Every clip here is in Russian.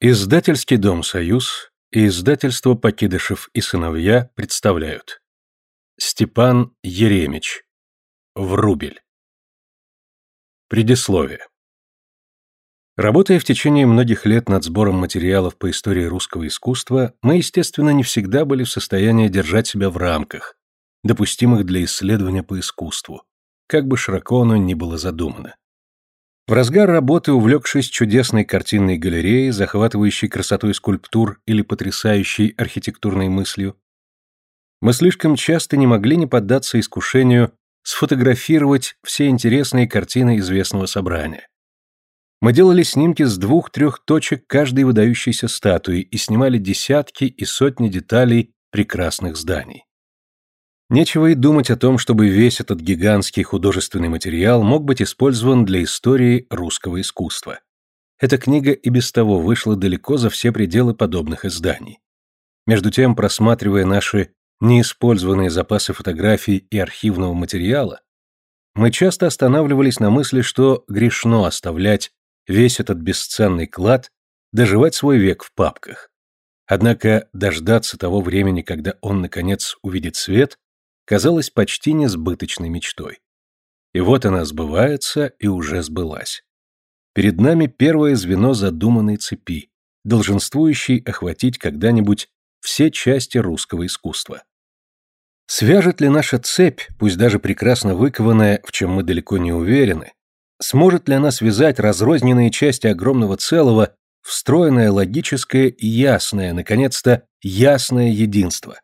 Издательский дом «Союз» и издательство «Покидышев и сыновья» представляют. Степан Еремич. Врубель. Предисловие. Работая в течение многих лет над сбором материалов по истории русского искусства, мы, естественно, не всегда были в состоянии держать себя в рамках, допустимых для исследования по искусству, как бы широко оно ни было задумано. В разгар работы, увлекшись чудесной картинной галереей, захватывающей красотой скульптур или потрясающей архитектурной мыслью, мы слишком часто не могли не поддаться искушению сфотографировать все интересные картины известного собрания. Мы делали снимки с двух-трех точек каждой выдающейся статуи и снимали десятки и сотни деталей прекрасных зданий. Нечего и думать о том, чтобы весь этот гигантский художественный материал мог быть использован для истории русского искусства. Эта книга и без того вышла далеко за все пределы подобных изданий. Между тем, просматривая наши неиспользованные запасы фотографий и архивного материала, мы часто останавливались на мысли, что грешно оставлять весь этот бесценный клад доживать свой век в папках. Однако дождаться того времени, когда он, наконец, увидит свет, казалась почти несбыточной мечтой. И вот она сбывается и уже сбылась. Перед нами первое звено задуманной цепи, долженствующей охватить когда-нибудь все части русского искусства. Свяжет ли наша цепь, пусть даже прекрасно выкованная, в чем мы далеко не уверены, сможет ли она связать разрозненные части огромного целого, встроенное логическое и ясное, наконец-то, ясное единство?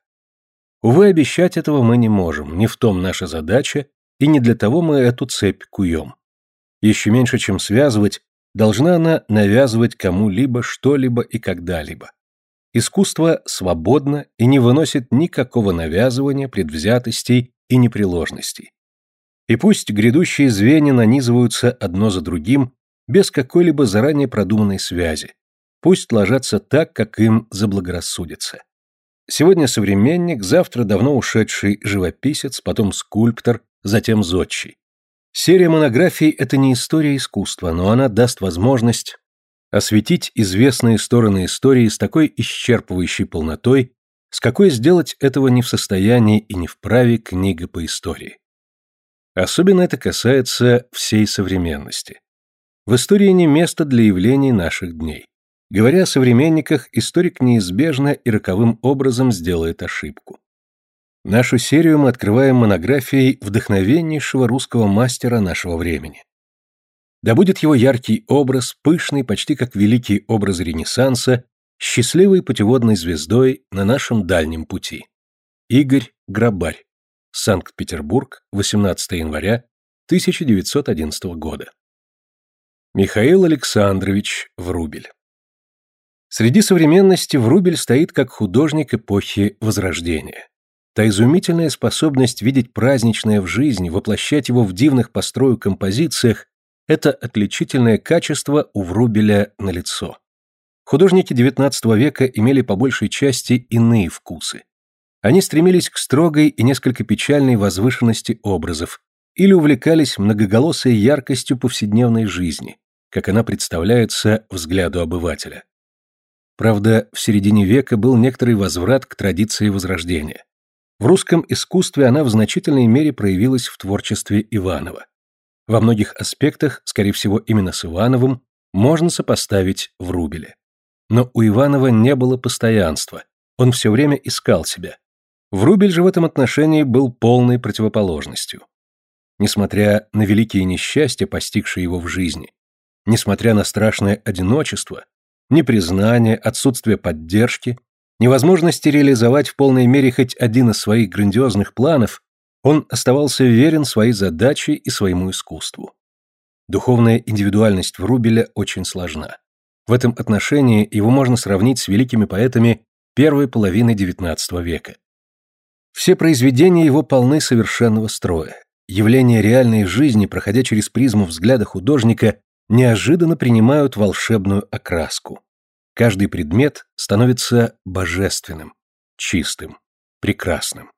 Увы, обещать этого мы не можем, не в том наша задача, и не для того мы эту цепь куем. Еще меньше, чем связывать, должна она навязывать кому-либо что-либо и когда-либо. Искусство свободно и не выносит никакого навязывания, предвзятостей и непреложностей. И пусть грядущие звенья нанизываются одно за другим без какой-либо заранее продуманной связи, пусть ложатся так, как им заблагорассудится. Сегодня современник, завтра давно ушедший живописец, потом скульптор, затем зодчий. Серия монографий – это не история искусства, но она даст возможность осветить известные стороны истории с такой исчерпывающей полнотой, с какой сделать этого не в состоянии и не вправе книга по истории. Особенно это касается всей современности. В истории не место для явлений наших дней. Говоря о современниках, историк неизбежно и роковым образом сделает ошибку. Нашу серию мы открываем монографией вдохновеннейшего русского мастера нашего времени. Да будет его яркий образ, пышный, почти как великий образ Ренессанса, счастливой путеводной звездой на нашем дальнем пути. Игорь Грабарь. Санкт-Петербург, 18 января 1911 года. Михаил Александрович Врубель. Среди современности Врубель стоит как художник эпохи Возрождения. Та изумительная способность видеть праздничное в жизни, воплощать его в дивных построю композициях – это отличительное качество у Врубеля на лицо. Художники XIX века имели по большей части иные вкусы. Они стремились к строгой и несколько печальной возвышенности образов или увлекались многоголосой яркостью повседневной жизни, как она представляется взгляду обывателя. Правда, в середине века был некоторый возврат к традиции Возрождения. В русском искусстве она в значительной мере проявилась в творчестве Иванова. Во многих аспектах, скорее всего, именно с Ивановым, можно сопоставить в Рубеле. Но у Иванова не было постоянства, он все время искал себя. Врубель же в этом отношении был полной противоположностью. Несмотря на великие несчастья, постигшие его в жизни, несмотря на страшное одиночество, непризнание, отсутствие поддержки, невозможность реализовать в полной мере хоть один из своих грандиозных планов, он оставался верен своей задаче и своему искусству. Духовная индивидуальность Врубеля очень сложна. В этом отношении его можно сравнить с великими поэтами первой половины XIX века. Все произведения его полны совершенного строя. Явления реальной жизни, проходя через призму взгляда художника, неожиданно принимают волшебную окраску. Каждый предмет становится божественным, чистым, прекрасным.